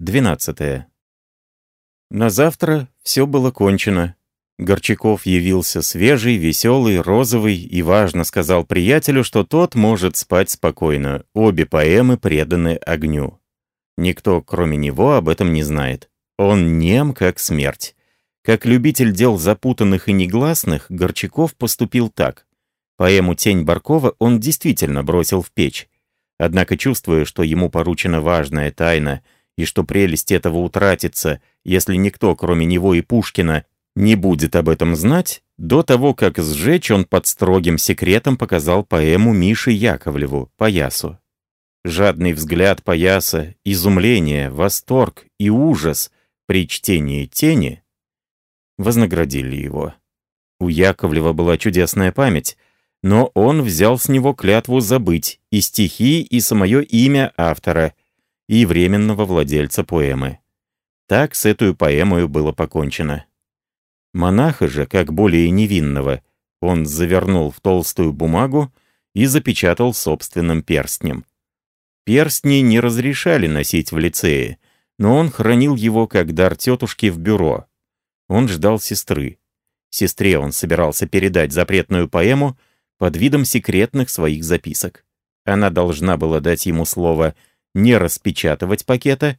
12. На завтра все было кончено. Горчаков явился свежий, веселый, розовый и важно сказал приятелю, что тот может спать спокойно. Обе поэмы преданы огню. Никто, кроме него, об этом не знает. Он нем, как смерть. Как любитель дел запутанных и негласных, Горчаков поступил так. Поэму «Тень Баркова» он действительно бросил в печь. Однако, чувствуя, что ему поручена важная тайна — и что прелесть этого утратится, если никто, кроме него и Пушкина, не будет об этом знать, до того, как сжечь, он под строгим секретом показал поэму Мише Яковлеву «Поясу». Жадный взгляд Пояса, изумление, восторг и ужас при чтении «Тени» вознаградили его. У Яковлева была чудесная память, но он взял с него клятву забыть и стихи, и самое имя автора, и временного владельца поэмы. Так с этой поэмой было покончено. Монаха же, как более невинного, он завернул в толстую бумагу и запечатал собственным перстнем. Перстни не разрешали носить в лицее, но он хранил его как дар тетушки в бюро. Он ждал сестры. Сестре он собирался передать запретную поэму под видом секретных своих записок. Она должна была дать ему слово «вы» не распечатывать пакета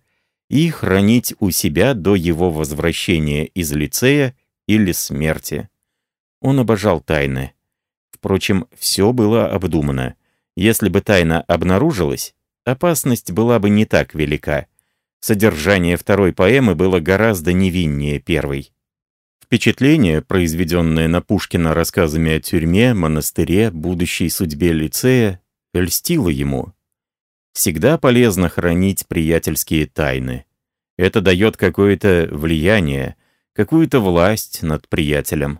и хранить у себя до его возвращения из лицея или смерти. Он обожал тайны. Впрочем, все было обдумано. Если бы тайна обнаружилась, опасность была бы не так велика. Содержание второй поэмы было гораздо невиннее первой. Впечатление, произведенное на Пушкина рассказами о тюрьме, монастыре, будущей судьбе лицея, льстило ему. Всегда полезно хранить приятельские тайны. Это дает какое-то влияние, какую-то власть над приятелем.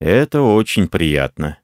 Это очень приятно.